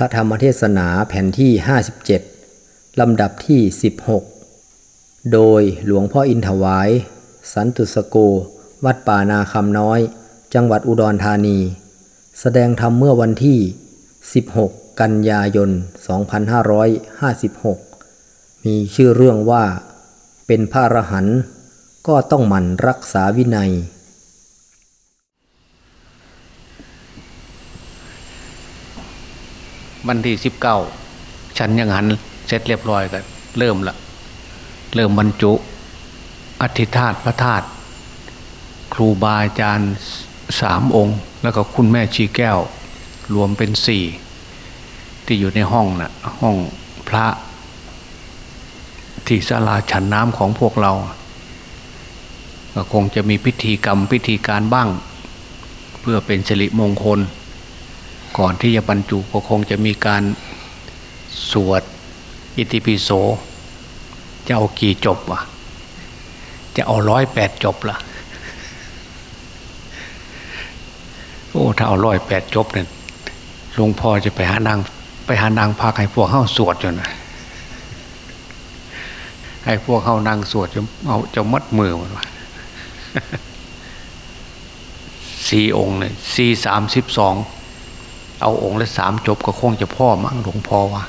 พระธรรมเทศนาแผ่นที่ 57 ลำดับที่ 16 โดยหลวงพ่ออินถวาย สันตุสโก วัดป่านาคำน้อย จังหวัดอุดรธานี แสดงธรรมเมื่อวันที่ 16 กันยายน 2556 มีชื่อเรื่องว่า เป็นพระอรหันต์ก็ต้องหมั่นรักษาวินัย วันที่สิบเก้าฉันยังหันเสร็จเรียบร้อยก็เริ่มละเริ่มบรรจุอธิธาตพระธาตุครูบาอาจารย์สามองค์ แล้วก็คุณแม่ชีแก้ว รวมเป็นสี่ที่อยู่ในห้องนะ่ะห้องพระ ที่ศาลาฉันน้ำของพวกเราก็คงจะมีพิธีกรรมพิธีการบ้าง เพื่อเป็นสิริมงคล ก่อนที่จะบรรจุก็คงจะมีการสวดอิติปิโส จะเอากี่จบวะจะเอาร้อยแปดจบละ่ะโอ้ถ้าเอาร้อยแปดจบเนี่ยหลวงพ่อจะไปหานางไปหานางพาให้พวกเข้าสวดจนนะให้พวกเข้านางสวดจะเอาจะมัดมือมันวะสี่องค์เนี่ยสี่สามสิบสอง เอาองค์ละสามจบก็คงจะพ่อมั้งหลวงพ่อว่า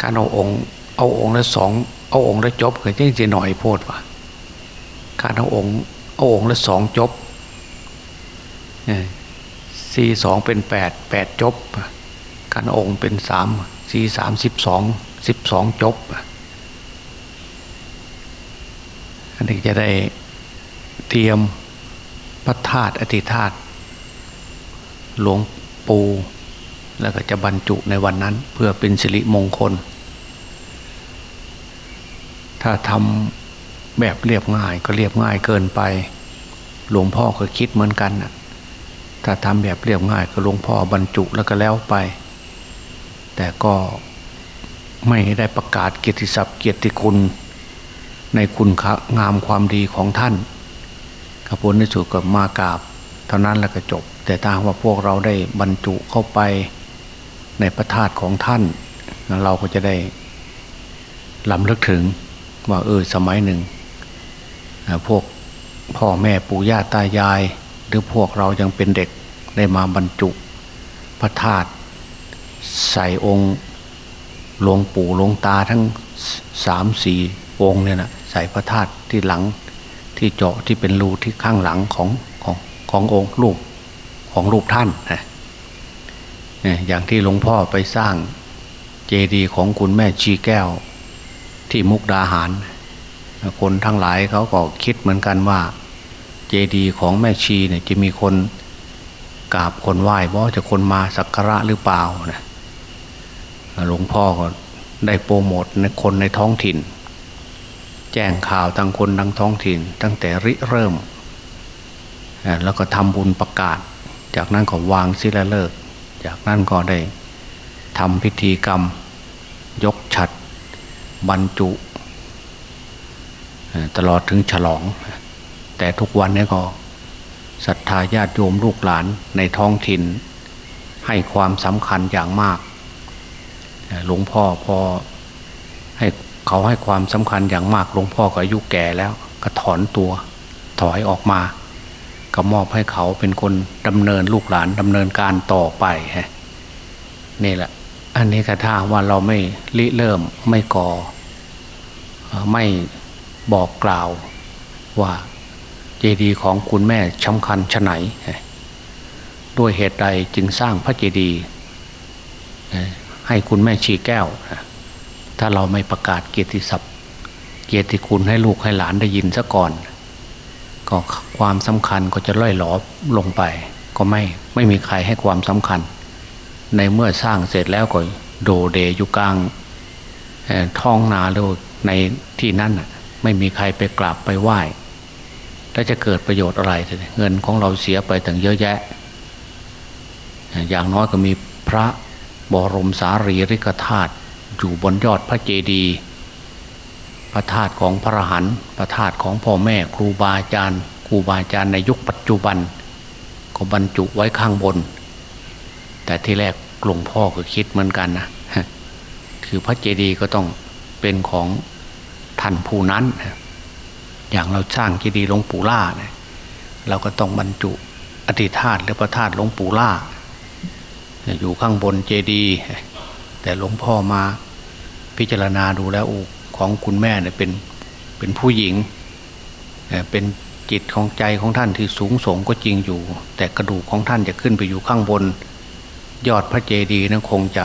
การเอาองค์เอาองค์ละสองเอาองค์ละจบก็ยังจะหน่อยโพดว่ะการเอาองค์เอาองค์ละสองจบสี่สองเป็นแปดแปดจบการอาองค์เป็นสามสี่สามสิบสองสิบสองจบอันนี้จะได้เตรียมพระธาตุอธิธาตุหลวง ปู แล้วก็จะบรรจุในวันนั้น เพื่อเป็นสิริมงคล ถ้าทำแบบเรียบง่ายก็เรียบง่ายเกินไป หลวงพ่อก็คิดเหมือนกันนะถ้าทำแบบเรียบง่ายก็หลวงพ่อบรรจุแล้วก็แล้วไป แต่ก็ไม่ได้ประกาศเกียรติศัพท์เกียรติคุณ ในคุณงามความดีของท่านกระผลในสุดก็มากราบ เท่านั้นแล้วก็จบ แต่ถ้าว่าพวกเราได้บรรจุเข้าไปในพระธาตุของท่าน เราก็จะได้ลำลึกถึงว่าเออสมัยหนึ่ง พวกพ่อแม่ปู่ย่าตายาย หรือพวกเรายังเป็นเด็กได้มาบรรจุพระธาตุใส่องค์หลวงปู่หลวงตาทั้งสามสี่องค์เนี่ยนะใส่พระธาตุที่หลังที่เจาะที่เป็นรูที่ข้างหลังของของขององค์รูป ของรูปท่านอย่างที่หลวงพ่อไปสร้างเจดีย์ของคุณแม่ชีแก้ว ที่มุกดาหาร คนทั้งหลายเขาก็คิดเหมือนกันว่า เจดีย์ของแม่ชีเนี่ยจะมีคนกราบคนไหว้บ่จะคนมาสักการะหรือเปล่านะหลวงพ่อก็ได้โปรโมทในคนในท้องถิ่น แจ้งข่าวทางคนทางท้องถิ่น ตั้งแต่ริเริ่ม แล้วก็ทำบุญประกาศ จากนั้นก็วางศิลาฤกษ์จากนั้นก็ได้ทำพิธีกรรม ยกฉัดบรรจุ ตลอดถึงฉลอง แต่ทุกวันนี้ก็ศรัทธาญาติโยมลูกหลานในท้องถิ่น ให้ความสำคัญอย่างมาก หลวงพ่อพอให้เขาให้ความสำคัญอย่างมากหลวงพ่อก็อายุแก่แล้ว ก็ถอนตัวถอยออกมา ก็มอบให้เขาเป็นคนดำเนินลูกหลานดำเนินการต่อไปฮะนี่แหละ อันนี้กระท่าว่าเราไม่ริเริ่มไม่ก่อ ไม่บอกกล่าวว่าเจดีย์ของคุณแม่สำคัญชะไหน ด้วยเหตุใดจึงสร้างพระเจดีย์ให้คุณแม่ชีแก้ว ถ้าเราไม่ประกาศเกียรติศัพท์ เกียรติคุณให้ลูกให้หลานได้ยินซะก่อน ก็ความสำคัญก็จะล่อยหลอลงไป ก็ไม่ไม่มีใครให้ความสำคัญ ในเมื่อสร้างเสร็จแล้วก็โดเดอยู่กลางท้องนาหรือในที่นั่นไม่มีใครไปกราบไปไหว้แล้วจะเกิดประโยชน์อะไร เงินของเราเสียไปถึงเยอะแยะ อย่างน้อยก็มีพระบรมสารีริกธาตุอยู่บนยอดพระเจดีย์ พระธาตุของพระหันพระธาตุของพ่อแม่ครูบาอาจารย์ครูบาอาจารย์ในยุคปัจจุบัน ก็บรรจุไว้ข้างบน แต่ที่แรกหลวงพ่อก็คิดเหมือนกันนะคือพระเจดีย์ก็ต้องเป็นของท่านผู้นั้น อย่างเราสร้างเจดีย์หลวงปู่ล่าเนี่ยเราก็ต้องบรรจุอธิธาตุหรือพระธาตุหลวงปู่ล่า อยู่ข้างบนเจดีย์แต่หลวงพ่อมาพิจารณาดูแล้วอ ของคุณแม่เนี่ยเป็นเป็นผู้หญิงเป็นจิตของใจของท่านที่สูงส่งก็จริงอยู่ แต่กระดูกของท่านจะขึ้นไปอยู่ข้างบน ยอดพระเจดีย์นั้นคงจะ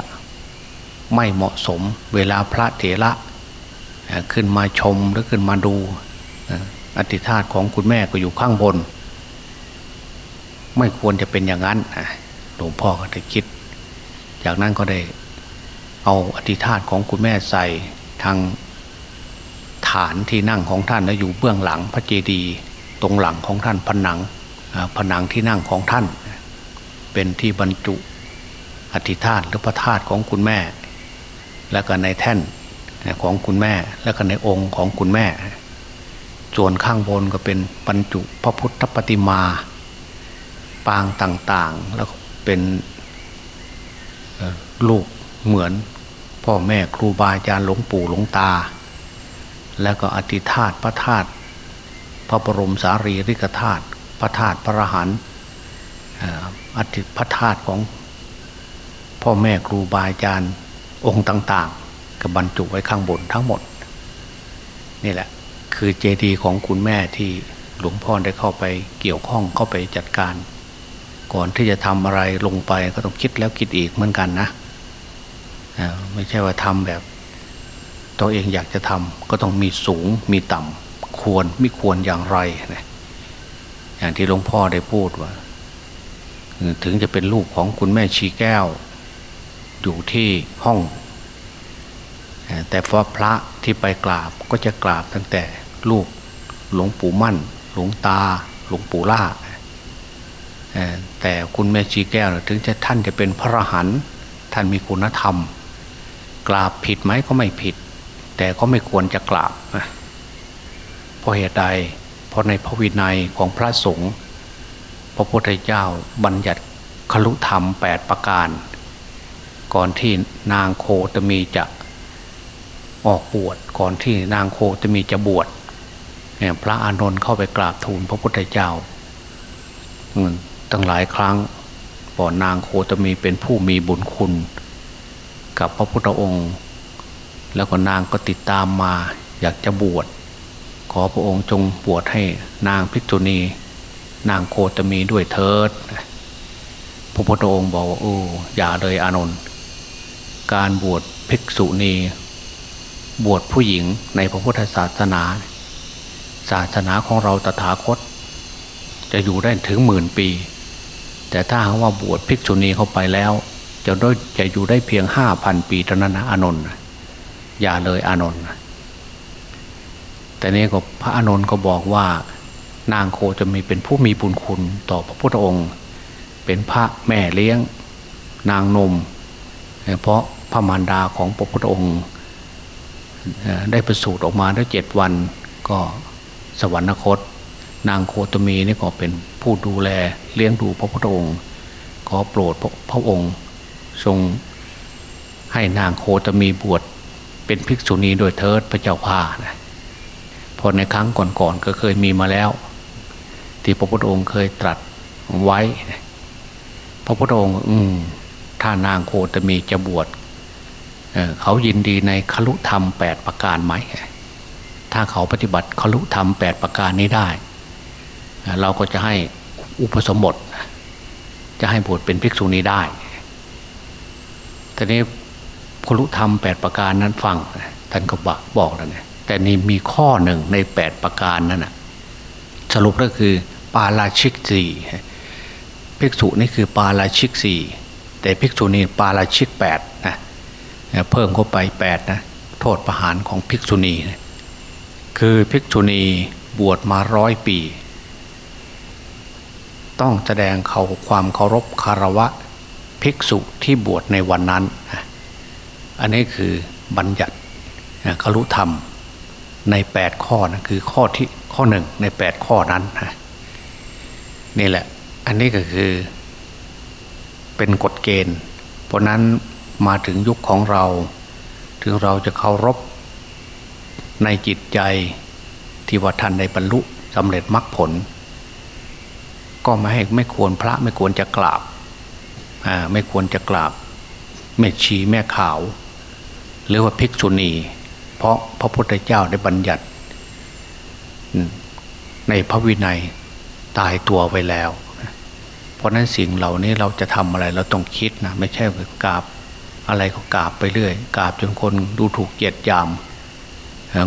ไม่เหมาะสม เวลาพระเถระขึ้นมาชมหรือขึ้นมาดูอธิธาตของคุณแม่ก็อยู่ข้างบน ไม่ควรจะเป็นอย่างนั้นหลวงพ่อก็ได้คิด จากนั้นก็ได้เอาอธิธาตของคุณแม่ใส่ทาง ฐานที่นั่งของท่านแล้วอยู่เบื้องหลังพระเจดีย์ตรงหลังของท่านผนังผนังที่นั่งของท่าน เป็นที่บรรจุอธิธาตหรือพระธาตุของคุณแม่ แล้วก็ในแท่นของคุณแม่ แล้วก็ในองค์ของคุณแม่ ส่วนข้างบนก็เป็นบรรจุพระพุทธปฏิมา ปางต่างๆ แล้วเป็นลูกเหมือนพ่อแม่ครูบาอาจารย์หลวงปู่หลวงตา แล้วก็อธิธาตพระธาตุพระบรมสารีริกธาตุพระธาตุพระหันอธิพระธาตุของพ่อแม่ครูบาอาจารย์องค์ต่าง ๆ กับบรรจุไว้ข้างบนทั้งหมด นี่แหละ คือเจดีย์ของคุณแม่ที่หลวงพ่อได้เข้าไปเกี่ยวข้องเข้าไปจัดการ ก่อนที่จะทำอะไรลงไปก็ต้องคิดแล้วคิดอีกเหมือนกันนะไม่ใช่ว่าทำแบบ ตัวเองอยากจะทำก็ต้องมีสูงมีต่ำควรไม่ควรอย่างไรนะอย่างที่หลวงพ่อได้พูดว่า ถึงจะเป็นลูกของคุณแม่ชีแก้ว อยู่ที่ห้อง แต่พอพระที่ไปกราบก็จะกราบตั้งแต่ลูกหลวงปู่มั่น หลวงตา หลวงปู่ล่าแต่คุณแม่ชีแก้วถึงจะท่านจะเป็นพระรหันท่านมีคุณธรรม กราบผิดไหมก็ไม่ผิด แต่ก็ไม่ควรจะกราบเพราะเหตุใด เพราะในพระวินัยของพระสงฆ์พระพุทธเจ้าบัญญัติคลุธรรมแปดประการ ก่อนที่นางโคตมีจะออกบวชก่อนที่นางโคตมีจะบวชพระอานนท์เข้าไปกราบทูลพระพุทธเจ้าตั้งหลายครั้งปอนางโคตมีเป็นผู้มีบุญคุณ กับพระพุทธองค์ แล้วก็นางก็ติดตามมา อยากจะบวช ขอพระองค์จงบวชให้นางพิจุณี นางโคตมีด้วยเถิด พระพุทธองค์บอกว่าโอ้อย่าเลยอานนท์การบวชภิกษุณี บวชผู้หญิงในพระพุทธศาสนา ศาสนาของเราตถาคต จะอยู่ได้ถึงหมื่นปี แต่ถ้าว่าบวชภิกษุณีเข้าไปแล้ว จะได้จะอยู่ได้เพียงห้าพันปีเท่านั้นนะอานนท์ อย่าเลยอานนท์แต่นี้ก็พระอานนท์ก็บอกว่านางโคจะมีเป็นผู้มีบุญคุณต่อพระพุทธองค์ เป็นพระแม่เลี้ยงนางนม เพราะพระมารดาของพระพุทธองค์ ได้ประสูติออกมาได้เจ็ดวันก็สวรรคต นางโคตมีนี่ก็เป็นผู้ดูแลเลี้ยงดูพระพุทธองค์ ขอโปรดพระองค์ทรงให้นางโคตมีบวช เป็นภิกษุณีโดยเทิดพระเจ้าพานะพอในครั้งก่อนๆกก็เคยมีมาแล้ว ที่พระพุทธองค์เคยตรัสไว้ พระพุทธองค์อืมถ้านางโคตมีจะบวชเเขายินดีในคลุธรรมแปดประการไหม ถ้าเขาปฏิบัติคลุธรรมแปดประการนี้ได้ เราก็จะให้อุปสมบท จะให้บวชเป็นภิกษุณีได้แต่นี้ พลุธรรมแปดประการนั้นฟังท่านก็บอกบอกแล้วนี่ยแต่นี่มีข้อหนึ่งในแปดประการนั้นนะสรุปก็คือปาราชิกสี่ภิกษุนี่คือปาราชิกสี่แต่ภิกษุนี่ปาราชิกแปดนะเพิ่มเข้าไปแปดนะโทษประหารของภิกษุณีนะคือภิกษุณีบวชมาร้อยปี ต้องแสดงเขาความเคารพคารวะภิกษุที่บวชในวันนั้น อันนี้คือบัญญัติครุธรรมในแปดข้อนะคือข้อที่ข้อหนึ่งในแปดข้อนั้นนี่แหละ อันนี้ก็คือเป็นกฎเกณฑ์ เพราะนั้นมาถึงยุคของเรา ถึงเราจะเคารพในจิตใจที่ว่าท่านได้บรรลุสำเร็จมรรคผล ก็ไม่ให้ไม่ควรพระไม่ควรจะกราบไม่ควรจะกราบแม่ชีแม่ขาว หรือว่าภิกษุณี เพราะพระพุทธเจ้าได้บัญญัติ ในพระวินัยตายตัวไว้แล้ว เพราะนั้นสิ่งเหล่านี้เราจะทำอะไรเราต้องคิดนะไม่ใช่กราบอะไรก็กราบไปเรื่อยกราบจนคนดูถูกเกียดยาม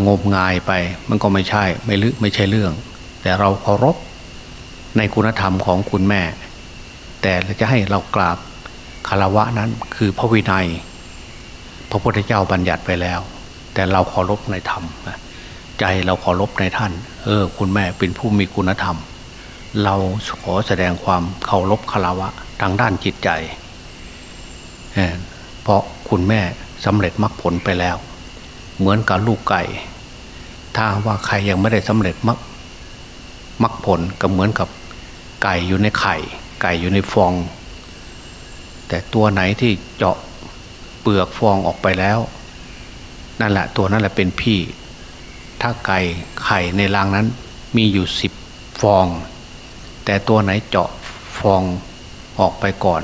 งมงายไปมันก็ไม่ใช่ไม่ลึไม่ใช่เรื่อง แต่เราเคารพในคุณธรรมของคุณแม่ แต่จะให้เรากราบคารวะนั้นคือพระวินัย พระพุทธเจ้าบัญญัติไปแล้ว แต่เราเคารพในธรรมใจเราเคารพในท่าน เออ คุณแม่เป็นผู้มีคุณธรรม เราขอแสดงความเคารพคารวะทางด้านจิตใจเพราะคุณแม่สำเร็จมรรคผลไปแล้ว เหมือนกับลูกไก่ ถ้าว่าใครยังไม่ได้สำเร็จมรรคมรรคผลก็เหมือนกับไก่อยู่ในไข่ ไก่อยู่ในฟอง แต่ตัวไหนที่เจาะ เปลือกฟองออกไปแล้ว นั่นแหละตัวนั้นแหละเป็นพี่ ถ้าไก่ไข่ในรังนั้นมีอยู่สิบฟอง แต่ตัวไหนเจาะฟองออกไปก่อน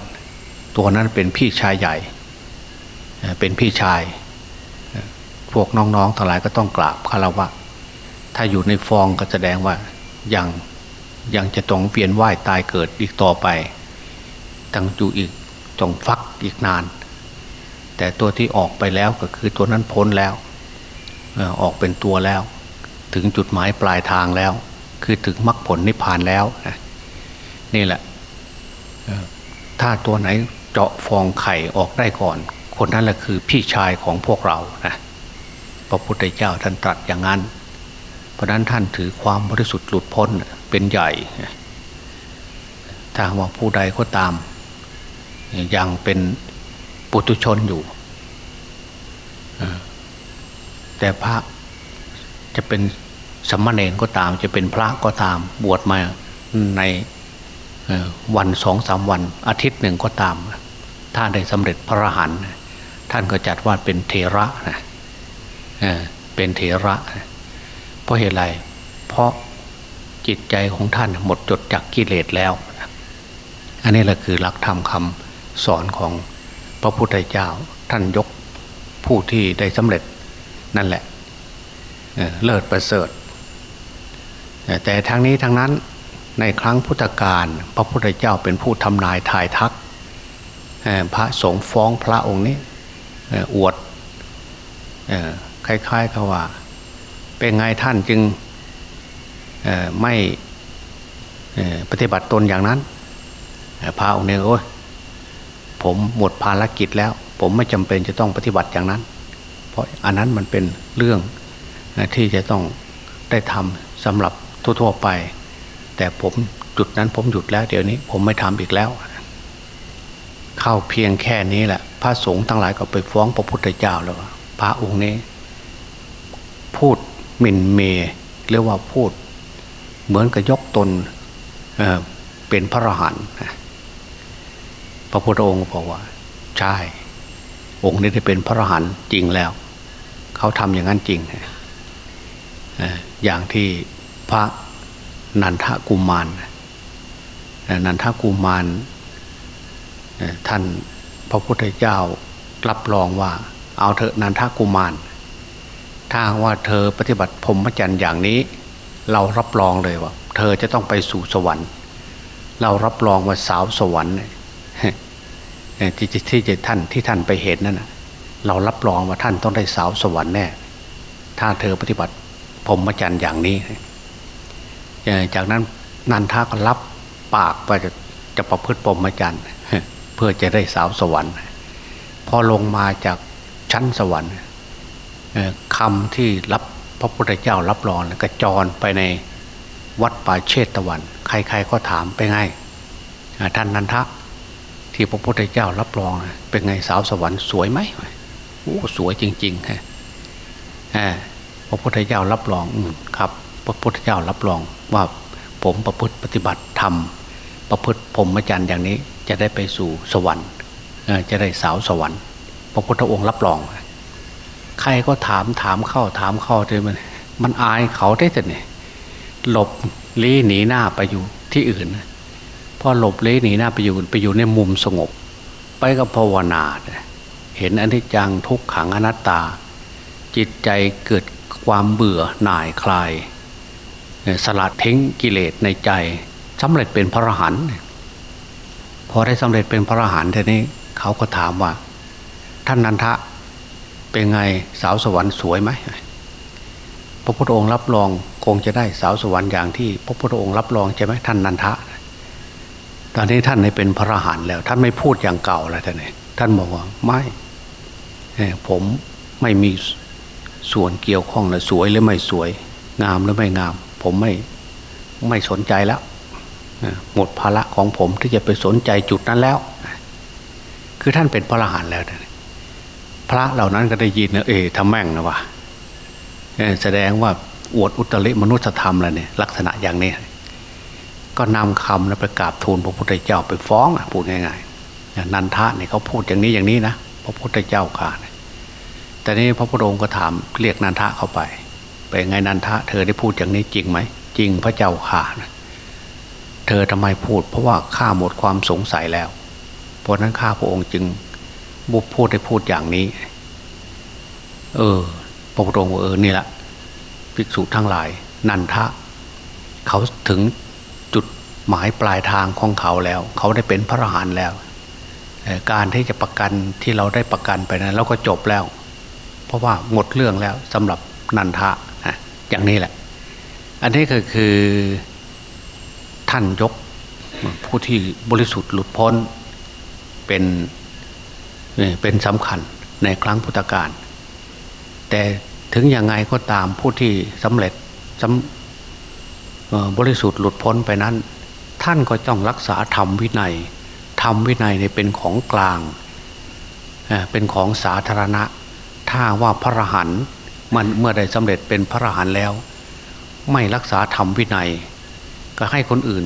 ตัวนั้นเป็นพี่ชายใหญ่ เป็นพี่ชาย พวกน้องๆทั้งหลายก็ต้องกราบคารวะ ถ้าอยู่ในฟองก็แสดงว่ายังยังจะต้องเวียนว่ายตายเกิดอีกต่อไปตั้งอยู่อีกต้องฟักอีกนาน แต่ตัวที่ออกไปแล้วก็คือตัวนั้นพ้นแล้วออกเป็นตัวแล้ว ถึงจุดหมายปลายทางแล้ว คือถึงมรรคผลนิพพานแล้วนี่แหละถ้าตัวไหนเจาะฟองไข่ออกได้ก่อน คนนั้นแหละคือพี่ชายของพวกเรานะพระพุทธเจ้าท่านตรัสอย่างนั้น เพราะนั้นท่านถือความบริสุทธิ์หลุดพ้นเป็นใหญ่ ถ้าว่าผู้ใดก็ตามยังเป็นปุถุชนอยู่ แต่พระจะเป็นสมณเณรก็ตาม จะเป็นพระก็ตามบวชมาในวันสองสามวัน อาทิตย์หนึ่งก็ตาม ถ้าได้สำเร็จพระอรหันต์ท่านก็จัดว่าเป็นเทระนะเป็นเทระ เพราะเหตุไร เพราะจิตใจของท่านหมดจดจากกิเลสแล้ว อันนี้แหละคือหลักธรรมคำสอนของพระพุทธเจ้าท่านยก ผู้ที่ได้สำเร็จนั่นแหละเลิศประเสริฐ แต่ทางนี้ทางนั้นในครั้งพุทธกาลพระพุทธเจ้าเป็นผู้ทำนายทายทัก พระสงฆ์ฟ้องพระองค์นี้อวดคล้ายๆกับว่า เป็นไงท่านจึงไม่ปฏิบัติตนอย่างนั้นพระองค์นี่ยโอ้ยผมหมดภารกิจแล้ว ผมไม่จำเป็นจะต้องปฏิบัติอย่างนั้น เพราะอันนั้นมันเป็นเรื่องที่จะต้องได้ทำสำหรับทั่วๆไป แต่ผมจุดนั้นผมหยุดแล้ว เดี๋ยวนี้ผมไม่ทำอีกแล้ว เข้าเพียงแค่นี้แหละ พระสงฆ์ทั้งหลายก็ไปฟ้องพระพุทธเจ้าแล้วพระองค์นี้ พูดหมิ่นเมเรียกว่าพูด เหมือนกับยกตนเเป็นพระอรหันต์พระพุทธองค์บอกว่า ใช่ องค์นี้ได้เป็นพระอรหันต์จริงแล้ว เขาทำอย่างนั้นจริง อย่างที่พระนันทกุมารนันทกุมารท่านพระพุทธเจ้ารับรองว่า เอาเถอะนันทกุมาร ถ้าว่าเธอปฏิบัติพรหมจรรย์อย่างนี้ เรารับรองเลยว่า เธอจะต้องไปสู่สวรรค์ เรารับรองว่าสาวสวรรค์ ที่ที่จะท่านที่ท่านไปเห็นนั่นเรารับรองว่าท่านต้องได้สาวสวรรค์แน่ถ้าเธอปฏิบัติพรหมจรรย์อย่างนี้ จากนั้นนันทาก็รับปากว่าจะจะประพฤติพรหมจรรย์เพื่อจะได้สาวสวรรค์ พอลงมาจากชั้นสวรรค์คำที่รับพระพุทธเจ้ารับรองกระจรไปในวัดป่าเชตตะวัน ใครๆก็ถามไปไงท่านนันทะ ที่พระพุทธเจ้ารับรองเป็นไงสาวสวรรค์สวยไหมโอ้สวยจริงๆฮะพระพุทธเจ้ารับรองอครับ พระพุทธเจ้ารับรองว่าผมประพฤติปฏิบัติธรรมประพฤติพรหมจรรย์อย่างนี้จะได้ไปสู่สวรรค์จะได้สาวสวรรค์ พระพุทธองค์รับรอง ใครก็ถามถามเข้าถามเข้าเลยมันมันอายเขาได้แต่เนี่ยหลบลี้หนีหน้าไปอยู่ที่อื่น พอหลบเลี้หนีหน้าไปอยู่ไปอยู่ในมุมสงบ ไปกับภาวนา เห็นอนิจจังทุกขังอนัตตา จิตใจเกิดความเบื่อหน่ายคลาย สลัดทิ้งกิเลสในใจสำเร็จเป็นพระอรหันต์พอได้สำเร็จเป็นพระอรหันต์ทีนี้เขาก็ถามว่า ท่านนันทะเป็นไงสาวสวรรค์สวยไหมพระพุทธองค์รับรองคงจะได้สาวสวรรค์อย่างที่ พระพุทธองค์รับรองใช่ไหมท่านนันทะ ตอนนี้ท่านในเป็นพระอรหันต์แล้ว ท่านไม่พูดอย่างเก่าแล้วท่านเนี่ยท่านบอกว่าไม่ผมไม่มีส่วนเกี่ยวข้องเลยสวยหรือไม่สวย งามหรือไม่งาม ผมไม่ไม่สนใจแล้วหมดภาระของผมที่จะไปสนใจจุดนั้นแล้ว คือท่านเป็นพระอรหันต์แล้วพระเหล่านั้นก็ได้ยินนะเอทำแม่งนะวะแสดงว่าอวดอุตริมนุษยธรรมแล้วเนี่ยลักษณะอย่างนี้ ก็นำคำนะประกาศทูลพระพุทธเจ้าไปฟ้องพูดง่ายๆนันทะเนี่ยเขาพูดอย่างนี้อย่างนี้นะพระพุทธเจ้าข่านะแต่นี้พระพุทธองค์ก็ถามเรียกนันทะเข้าไปไปไงนันทะ เธอได้พูดอย่างนี้จริงไหมจริงพระเจ้าข่านะเธอทำไมพูด เพราะว่าข้าหมดความสงสัยแล้ว เพราะนั้นข้าพระองค์จึงบุพูดได้พูดอย่างนี้ เออ พระพุทธองค์เออนี่แหละภิกษุทั้งหลาย นันทะ เขาถึง หมายปลายทางของเขาแล้ว เขาได้เป็นพระอรหันต์แล้ว การที่จะประกันที่เราได้ประกันไปนะั้นเราก็จบแล้ว เพราะว่าหมดเรื่องแล้วสำหรับนันทะอย่างนี้แหละ อันนี้ก็คือท่านยกผู้ที่บริสุทธิ์หลุดพ้นเป็นเป็นสำคัญในครั้งพุทธกาลแต่ถึงยังไงก็ตามผู้ที่สำเร็จสำบริสุทธิ์หลุดพ้นไปนั้น ท่านก็ต้องรักษาธรรมวินัยธรรมวินัยเนี่ยเป็นของกลางเป็นของสาธารณะ ถ้าว่าพระรหันต์มันเมื่อได้สำเร็จเป็นพระรหันต์แล้ว ไม่รักษาธรรมวินัย ก็ให้คนอื่น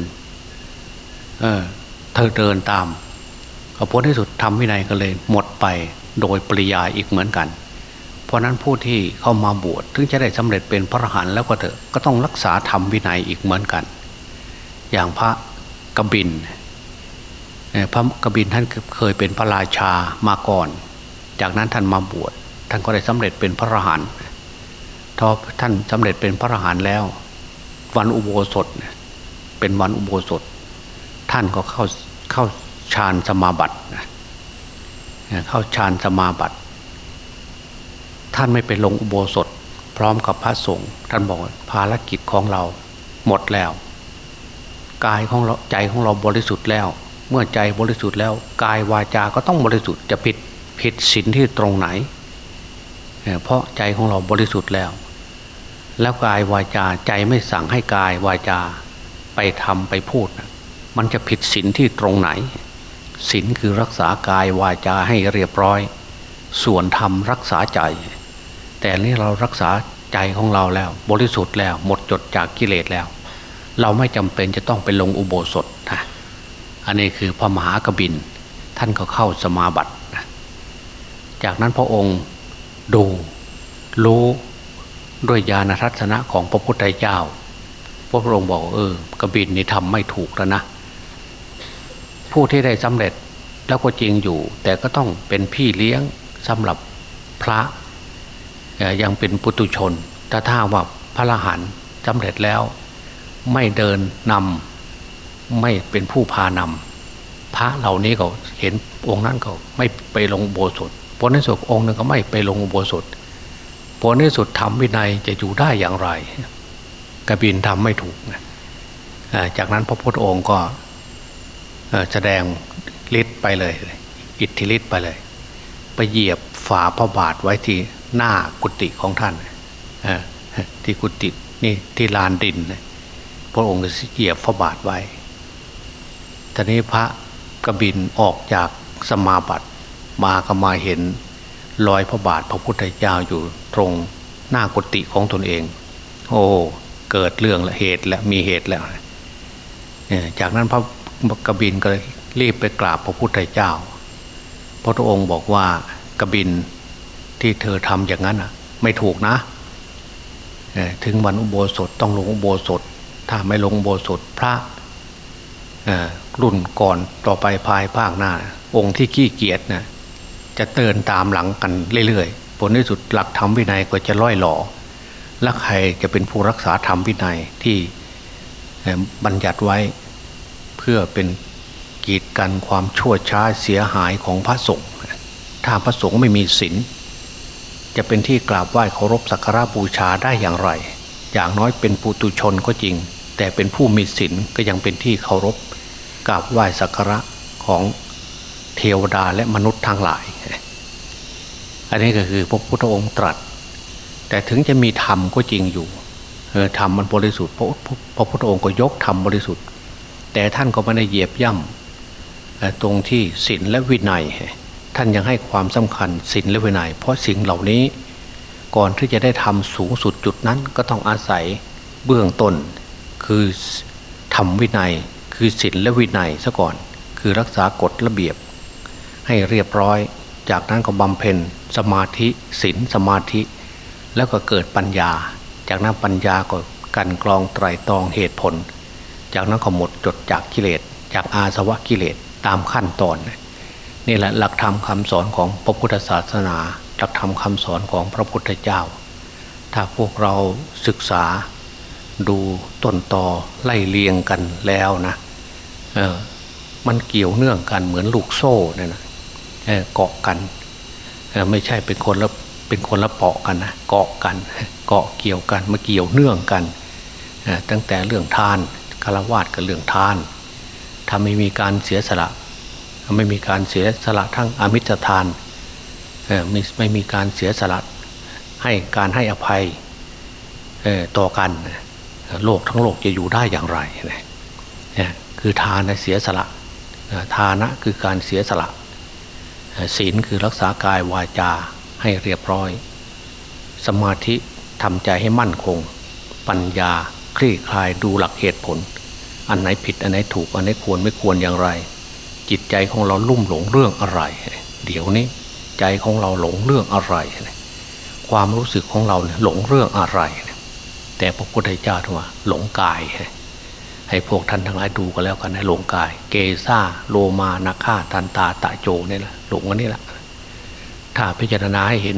เออเธอเดินตามก็ผลที่สุดธรรมวินัยก็เลยหมดไปโดยปริยายอีกเหมือนกัน เพราะนั้นผู้ที่เข้ามาบวชถึงจะได้สำเร็จเป็นพระรหันต์แล้วก็เถอะก็ต้องรักษาธรรมวินัยอีกเหมือนกัน อย่างพระกบินพระกบินท่านเคยเป็นพระราชามาก่อน จากนั้นท่านมาบวชท่านก็ได้สำเร็จเป็นพระอรหันต์ทอท่านสำเร็จเป็นพระอรหันต์แล้ว วันอุโบสถเป็นวันอุโบสถ ท่านก็เข้าเข้าฌานสมาบัติเข้าฌานสมาบัติ ท่านไม่ไปลงอุโบสถ พร้อมกับพระสงฆ์ท่านบอกภารกิจของเราหมดแล้ว กายของเราใจของเราบริสุทธิ์แล้ว เมื่อใจบริสุทธิ์แล้วกายวาจาก็ต้องบริสุทธิ์จะผิดผิดศีลที่ตรงไหน เพราะใจของเราบริสุทธิ์แล้ว แล้วกายวาจาใจไม่สั่งให้กายวาจาไปทำไปพูด มันจะผิดศีลที่ตรงไหนศีลคือรักษากายวาจาให้เรียบร้อย ส่วนธรรมรักษาใจ แต่นี้เรารักษาใจของเราแล้ว บริสุทธิ์แล้วหมดจดจากกิเลสแล้ว เราไม่จำเป็นจะต้องไปลงอุโบสถนะอันนี้คือพระมหากบินท่านก็เข้าสมาบัตินะจากนั้นพระองค์ดูรู้ด้วยญาณทัศนะของพระพุทธเจ้า พระองค์บอกเออกบินนี่ทำไม่ถูกแล้วนะ ผู้ที่ได้สำเร็จแล้วก็จริงอยู่ แต่ก็ต้องเป็นพี่เลี้ยงสำหรับพระยังเป็นปุตุชน ถ้าถ้าว่าพระอรหันสำเร็จแล้ว ไม่เดินนำไม่เป็นผู้พานำพระเหล่านี้ก็เห็นองค์นั้นก็ไม่ไปลงโบสถผลในสุดองค์หนึ่งก็ไม่ไปลงโบสถผลในสุดทำวินัยจะอยู่ได้อย่างไรกบินทำไม่ถูกนะจากนั้นพระพุทธองค์ก็แสดงฤทธิ์ไปเลย อิทธิฤทธิ์ไปเลย ไปเหยียบฝาพระบาทไว้ที่หน้ากุฏิของท่านที่กุฏินี่ที่ลานดิน พระองค์เหยียบพระบาทไว้ตอนนี้พระกบินออกจากสมาบัติมาก็มาเห็นรอยพระบาทพระพุทธเจ้าอยู่ตรงหน้ากุฏิของตนเอง โอ้เกิดเรื่องและเหตุและมีเหตุแล้วจากนั้นพระกบินก็รีบไปกราบพระพุทธเจ้า พระองค์บอกว่ากบินที่เธอทำอย่างนั้นไม่ถูกนะ ถึงวันอุโบสถต้องลงอุโบสถ ถ้าไม่ลงโบสถพระรุ่นก่อนต่อไปภายภาคหน้า องค์ที่ขี้เกียจนะจะเตือนตามหลังกันเรื่อยๆผลที่สุดหลักธรรมวินัยก็จะล่อยหล่อและใครจะเป็นผู้รักษาธรรมวินัยที่บัญญัติไว้เพื่อเป็นกีดกันความชั่วช้าเสียหายของพระสงฆ์ถ้าพระสงฆ์ไม่มีศีลจะเป็นที่กราบไหว้เคารพสักการะบูชาได้อย่างไร อย่างน้อยเป็นปุตุชนก็จริง แต่เป็นผู้มีศีลก็ยังเป็นที่เคารพกราบไหว้สักการะของเทวดาและมนุษย์ทั้งหลาย อันนี้ก็คือพระพุทธองค์ตรัส แต่ถึงจะมีธรรมก็จริงอยู่ธรรมมันบริสุทธิ์พระพุทธองค์ก็ยกธรรมบริสุทธิ์ แต่ท่านก็ไม่ได้เหยียบย่ำตรงที่ศีลและวินัย ท่านยังให้ความสำคัญศีลและวินัย เพราะสิ่งเหล่านี้ก่อนที่จะได้ทำสูงสุดจุดนั้นก็ต้องอาศัยเบื้องต้น คือทำวินัยคือศีลและวินัยซะก่อน คือรักษากฎระเบียบ ให้เรียบร้อย จากนั้นก็บำเพ็ญสมาธิศีลสมาธิ แล้วก็เกิดปัญญา จากนั้นปัญญาก็กันกรองไตรตรองเหตุผล จากนั้นก็หมดจดจากกิเลส จากอาสวะกิเลสตามขั้นตอนนี่แหละหลักธรรมคาสอนของพระพุทธศาสนา หลักธรรมคาสอนของพระพุทธเจ้า ถ้าพวกเราศึกษา ดูต้นตอไล่เลียงกันแล้วนะเออมันเกี่ยวเนื่องกันเหมือนลูกโซ่เนี่ยนะเเกาะกันไม่ใช่เป็นคนละเป็นคนละเปาะกันนะเกาะกันเกาะเกี่ยวกันมาเกี่ยวเนื่องกันตั้งแต่เรื่องทานคารวาสกับเรื่องทานถ้าไม่มีการเสียสละไม่มีการเสียสละทั้งอมิตรทานไม่ไม่มีการเสียสละให้การให้อภัยต่อกัน โลกทั้งโลกจะอยู่ได้อย่างไรนี่คือทานเสียสละทานะคือการเสียสละศีลคือรักษากายวาจาให้เรียบร้อย สมาธิทำใจให้มั่นคง ปัญญาคลี่คลายดูหลักเหตุผล อันไหนผิดอันไหนถูกอันไหนควรไม่ควรอย่างไร จิตใจของเราลุ่มหลงเรื่องอะไร เดี๋ยวนี้ใจของเราหลงเรื่องอะไร ความรู้สึกของเราหลงเรื่องอะไร แต่พระพุทธเจ้าว่าหลงกายให้พวกท่านทั้งหลายดูกันแล้วกันให้หลงกาย เกซ่าโลมานาคาทันตาตะโจนี่แหละหลงอันนี้แหละถ้าพิจารณาให้เห็น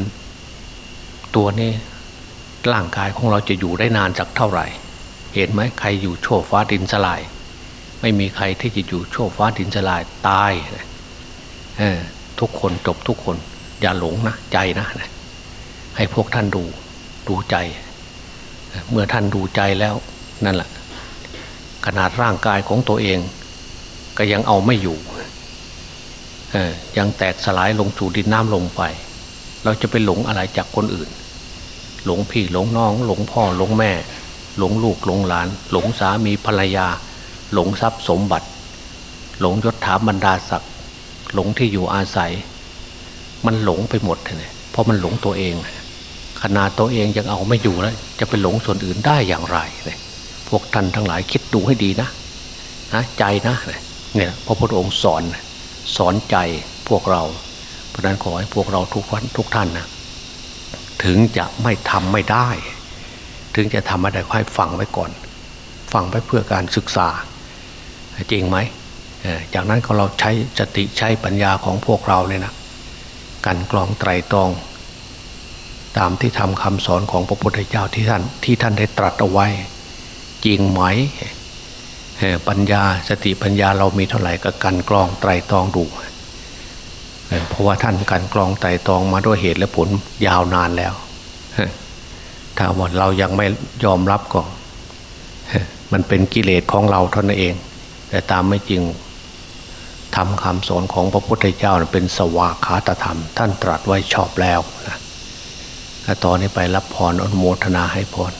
ตัวนี้ร่างกายของเราจะอยู่ได้นานสักเท่าไหร่ เห็นไหมใครอยู่โชฟ้าดินสลาย ไม่มีใครที่จะอยู่โชคฟ้าดินสลายตายทุกคนจบทุกคน อย่าหลงนะใจนะให้พวกท่านดูดูใจ เมื่อท่านดูใจแล้วนั่นแหละขนาดร่างกายของตัวเอง ก็ยังเอาไม่อยู่ยังแตกสลายลงสู่ดินน้ำลงไป เราจะไปหลงอะไรจากคนอื่น หลงพี่หลงน้อง หลงพ่อหลงแม่ หลงลูกหลงหลาน หลงสามีภรรยา หลงทรัพย์สมบัติ หลงยศถาบรรดาศักดิ์หลงที่อยู่อาศัย มันหลงไปหมดเลยเพราะมันหลงตัวเอง ขนาดตัวเองยังเอาไม่อยู่แล้วจะไปหลงส่วนอื่นได้อย่างไรเนี่ยพวกท่านทั้งหลายคิดดูให้ดีนะนะใจนะเนี่ยพระพุทธองค์สอนสอนใจพวกเราเพราะนั้นขอให้พวกเราทุกท่านทุกท่านนะถึงจะไม่ทำไม่ได้ ถึงจะทำไม่ได้ค่อยฟังไว้ก่อน ฟังไปเพื่อการศึกษา จริงไหมจากนั้นเราใช้สติใช้ปัญญาของพวกเราเนี่ยนะกันกรองไตรตรอง ตามที่ทำคำสอนของพระพุทธเจ้าที่ท่านที่ท่านได้ตรัสเอาไว้ จริงไหมปัญญาสติปัญญาเรามีเท่าไหร่ก็กันกรองไตรตรองดูเพราะว่าท่านกันกรองไตรตรองมาด้วยเหตุและผลยาวนานแล้วถ้าว่าเรายังไม่ยอมรับก็มันเป็นกิเลสของเราเท่านั้นเอง แต่ตามไม่จริงทำคำสอนของพระพุทธเจ้าเป็นสวากขาตธรรม ท่านตรัสไว้ชอบแล้วนะ ตอนนี้ไปรับพรอนุโมทนาให้พร